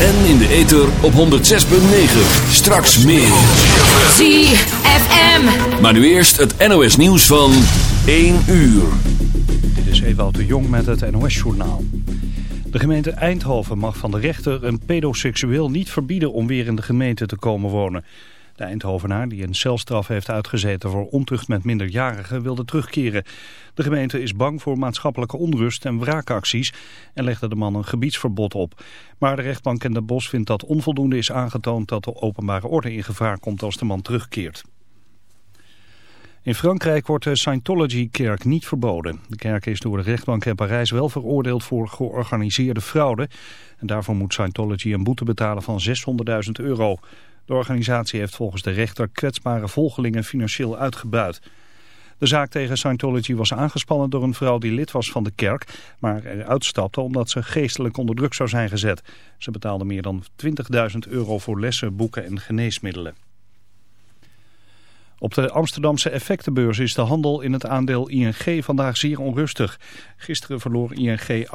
En in de ether op 106.9. Straks meer. ZFM. Maar nu eerst het NOS nieuws van 1 uur. Dit is Ewout de Jong met het NOS-journaal. De gemeente Eindhoven mag van de rechter een pedoseksueel niet verbieden om weer in de gemeente te komen wonen. De Eindhovenaar, die een celstraf heeft uitgezeten voor ontucht met minderjarigen, wilde terugkeren. De gemeente is bang voor maatschappelijke onrust en wraakacties en legde de man een gebiedsverbod op. Maar de rechtbank in Den Bosch vindt dat onvoldoende is aangetoond dat de openbare orde in gevaar komt als de man terugkeert. In Frankrijk wordt de Scientology-kerk niet verboden. De kerk is door de rechtbank in Parijs wel veroordeeld voor georganiseerde fraude. En daarvoor moet Scientology een boete betalen van 600.000 euro. De organisatie heeft volgens de rechter kwetsbare volgelingen financieel uitgebuit. De zaak tegen Scientology was aangespannen door een vrouw die lid was van de kerk, maar eruit stapte omdat ze geestelijk onder druk zou zijn gezet. Ze betaalde meer dan 20.000 euro voor lessen, boeken en geneesmiddelen. Op de Amsterdamse effectenbeurs is de handel in het aandeel ING vandaag zeer onrustig. Gisteren verloor ING 18%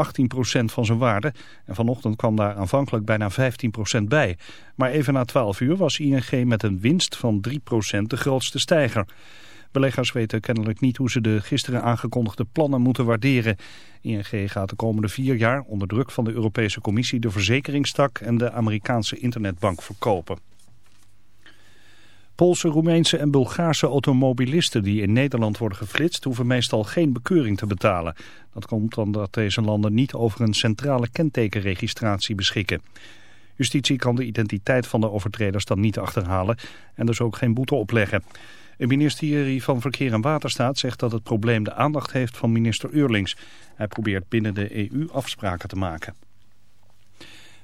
van zijn waarde en vanochtend kwam daar aanvankelijk bijna 15% bij. Maar even na 12 uur was ING met een winst van 3% de grootste stijger. Beleggers weten kennelijk niet hoe ze de gisteren aangekondigde plannen moeten waarderen. ING gaat de komende vier jaar onder druk van de Europese Commissie de verzekeringstak en de Amerikaanse internetbank verkopen. Poolse, Roemeense en Bulgaarse automobilisten die in Nederland worden geflitst hoeven meestal geen bekeuring te betalen. Dat komt omdat deze landen niet over een centrale kentekenregistratie beschikken. Justitie kan de identiteit van de overtreders dan niet achterhalen en dus ook geen boete opleggen. Het ministerie van Verkeer en Waterstaat zegt dat het probleem de aandacht heeft van minister Eurlings. Hij probeert binnen de EU afspraken te maken.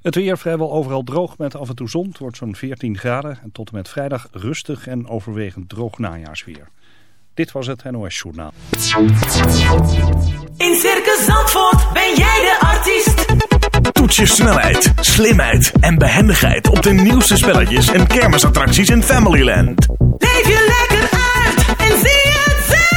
Het weer vrijwel overal droog met af en toe zon. Het wordt zo'n 14 graden en tot en met vrijdag rustig en overwegend droog najaarsweer. Dit was het NOS Journaal. In Circus Zandvoort ben jij de artiest. Toets je snelheid, slimheid en behendigheid op de nieuwste spelletjes en kermisattracties in Familyland. Leef je lekker uit en zie het zelf.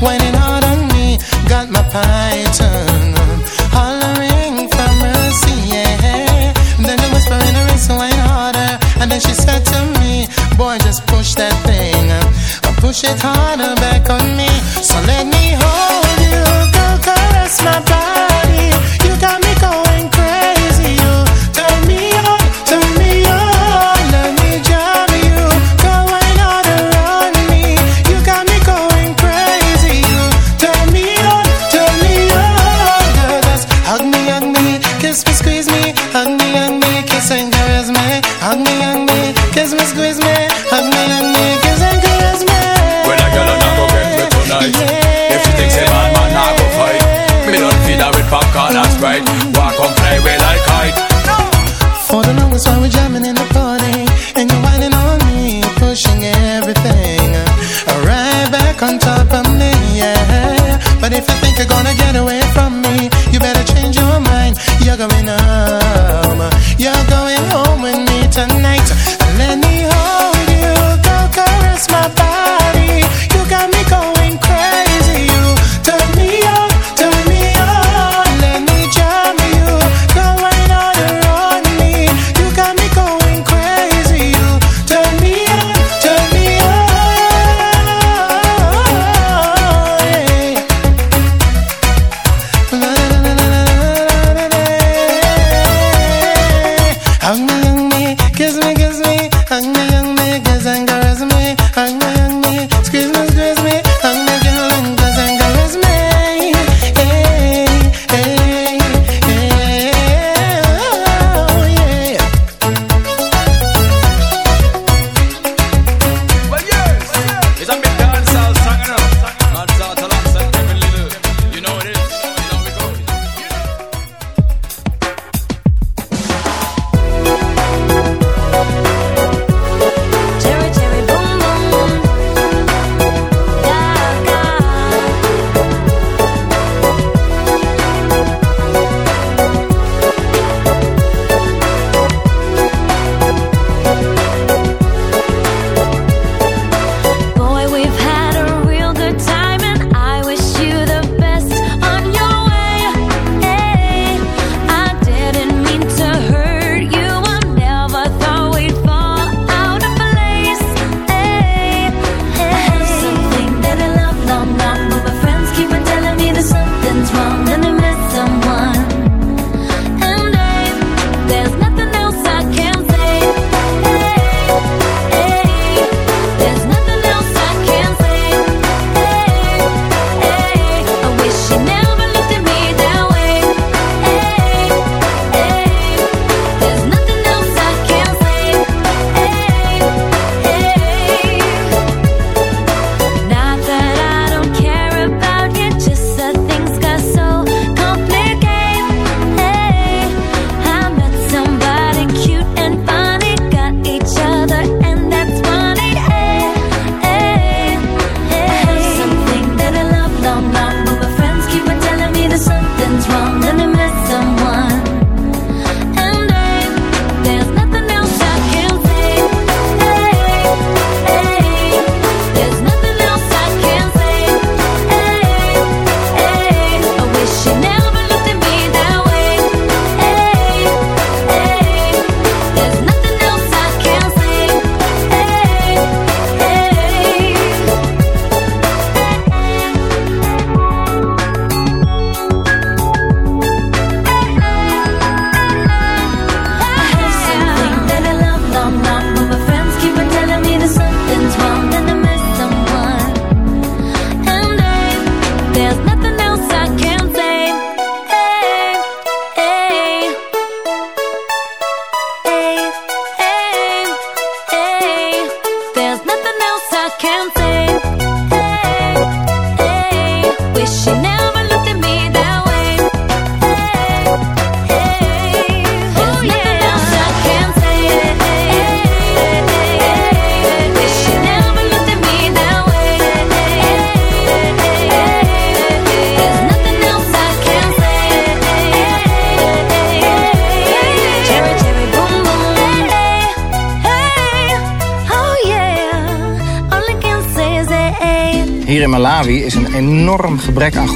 whining hard on me. Got my python hollering for mercy, yeah. Then the whispering her is went harder, and then she said to me, "Boy, just push that thing, push it harder back on me. So let me."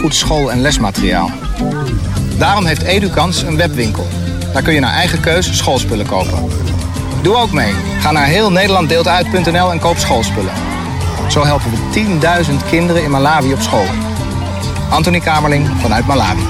Goed school- en lesmateriaal. Daarom heeft Edukans een webwinkel. Daar kun je naar eigen keus schoolspullen kopen. Doe ook mee. Ga naar heel en koop schoolspullen. Zo helpen we 10.000 kinderen in Malawi op school. Anthony Kamerling vanuit Malawi.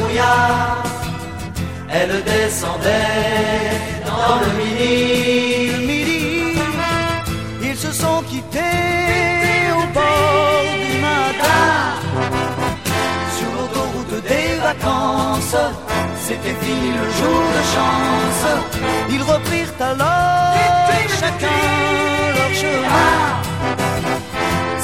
Elle descendait dans le midi. Le midi, ils se sont quittés au bord du matin. Sur l'autoroute des vacances, c'était fini le jour de chance. Ils reprirent alors chacun leur chemin.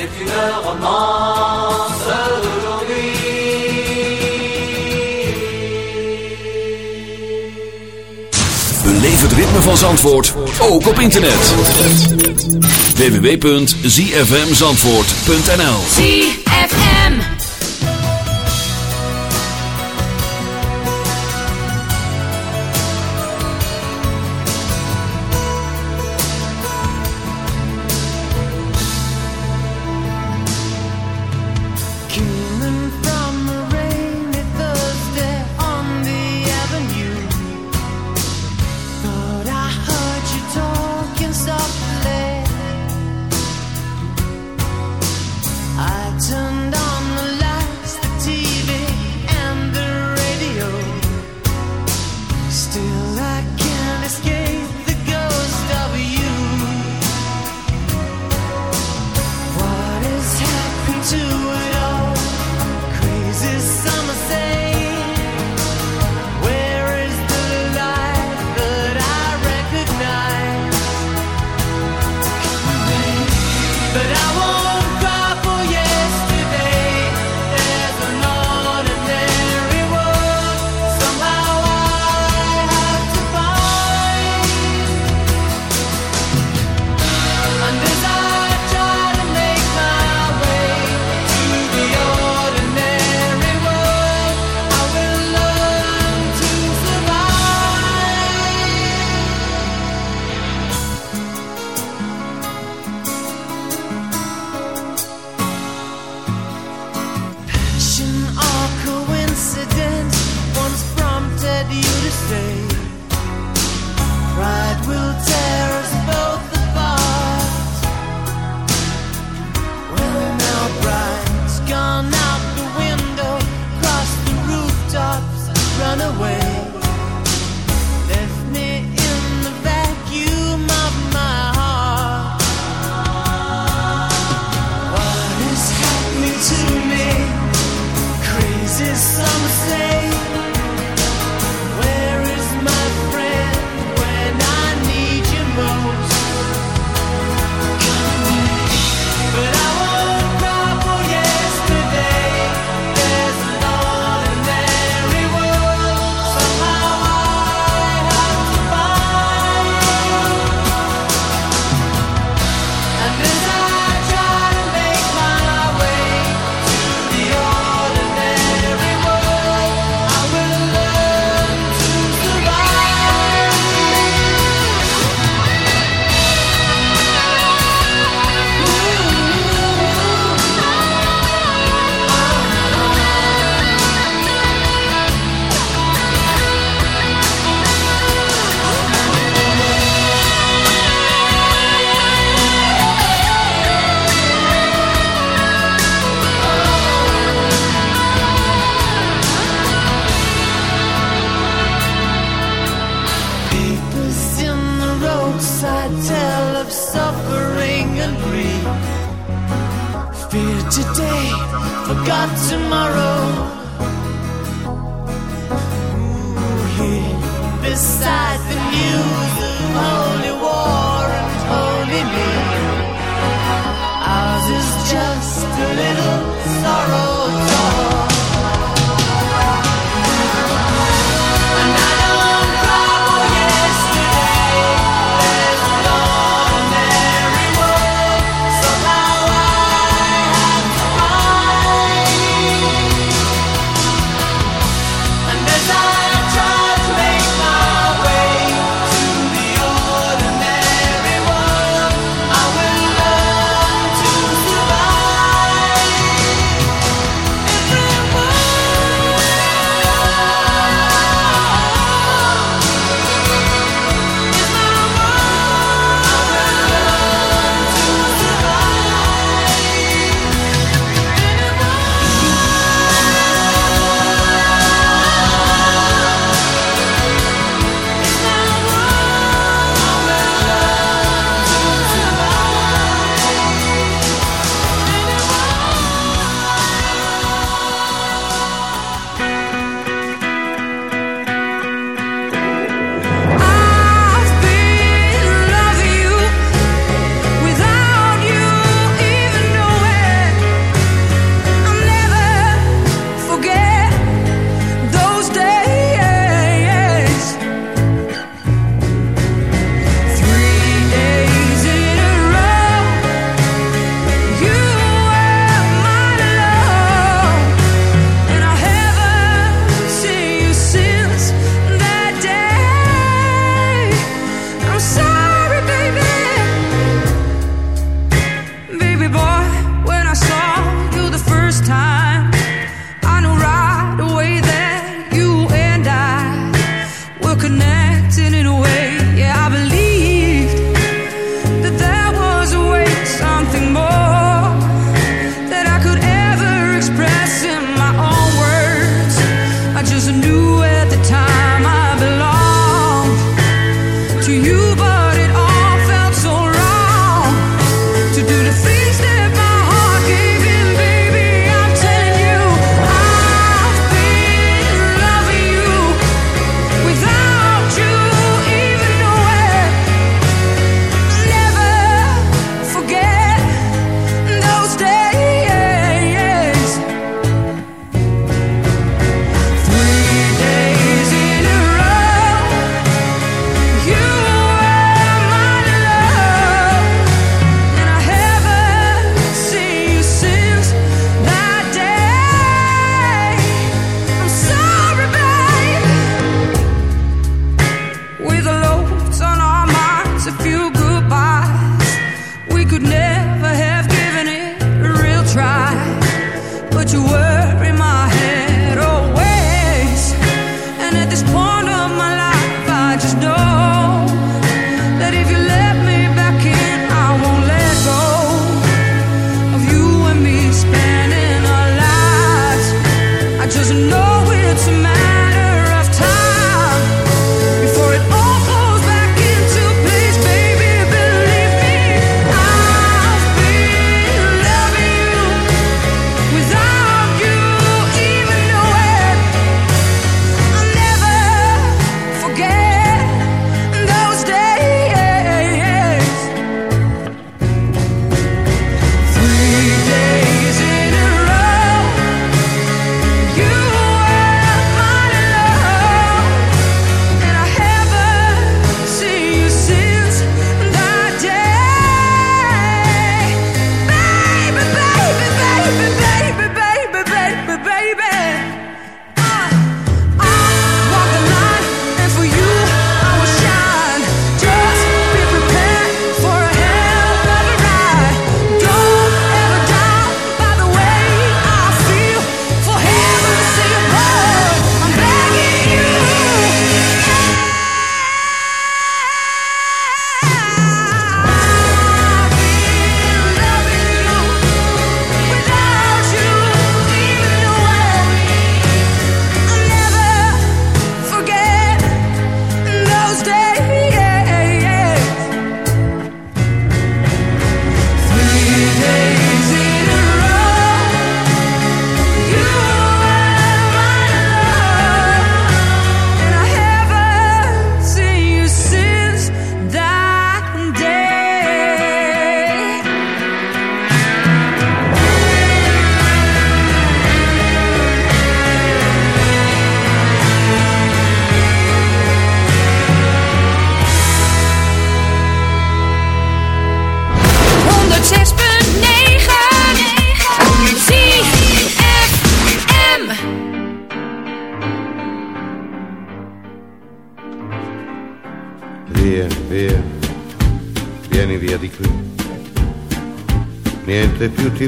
c'est une romance Beleef het ritme van Zandvoort, ook op internet. www.zfmzandvoort.nl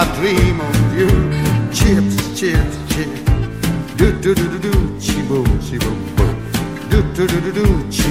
I dream of you. Chips, chips, chips. Do do do do do, chi boom, chi boom boom. Do do do do do, chi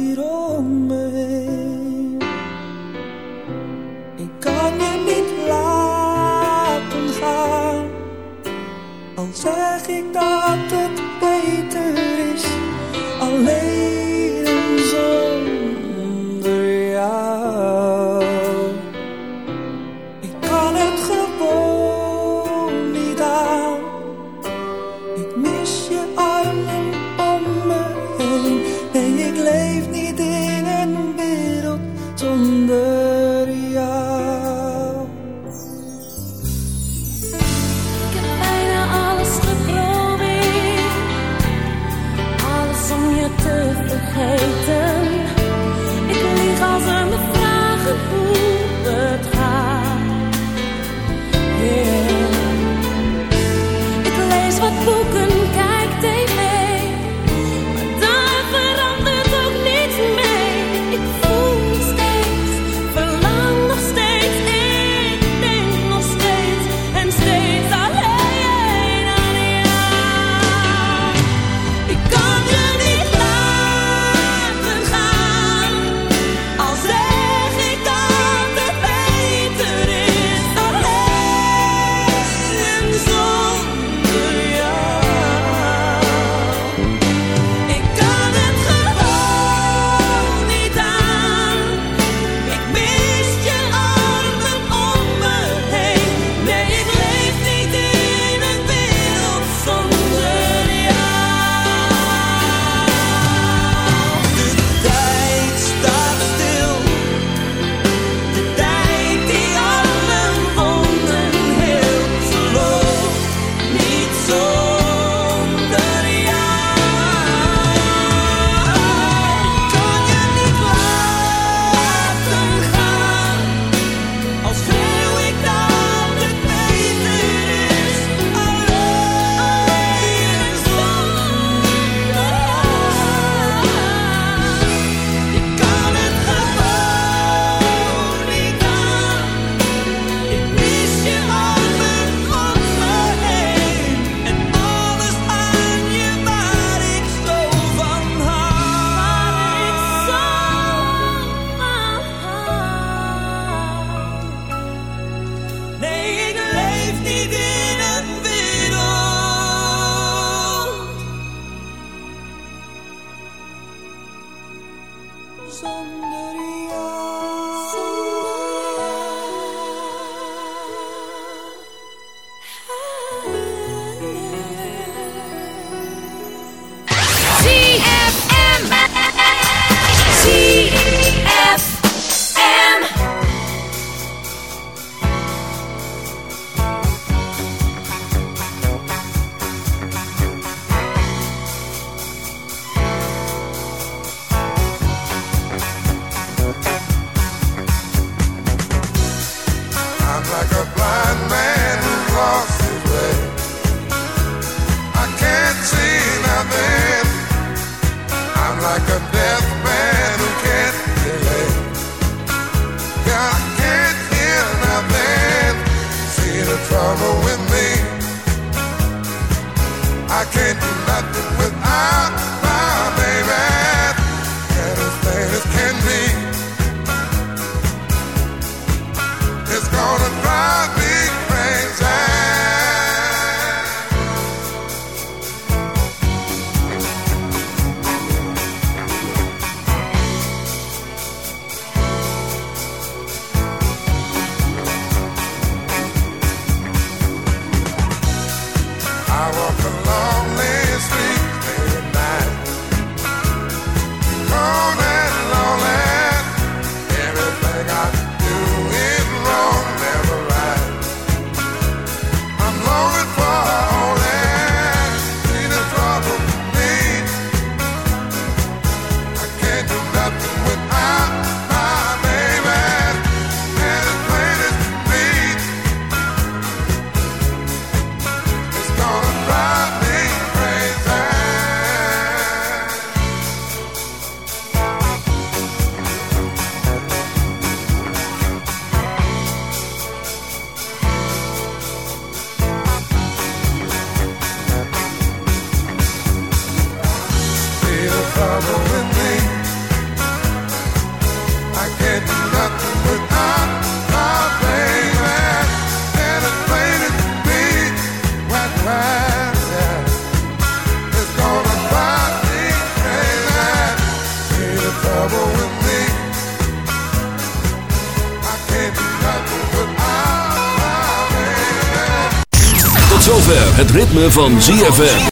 van ZFM.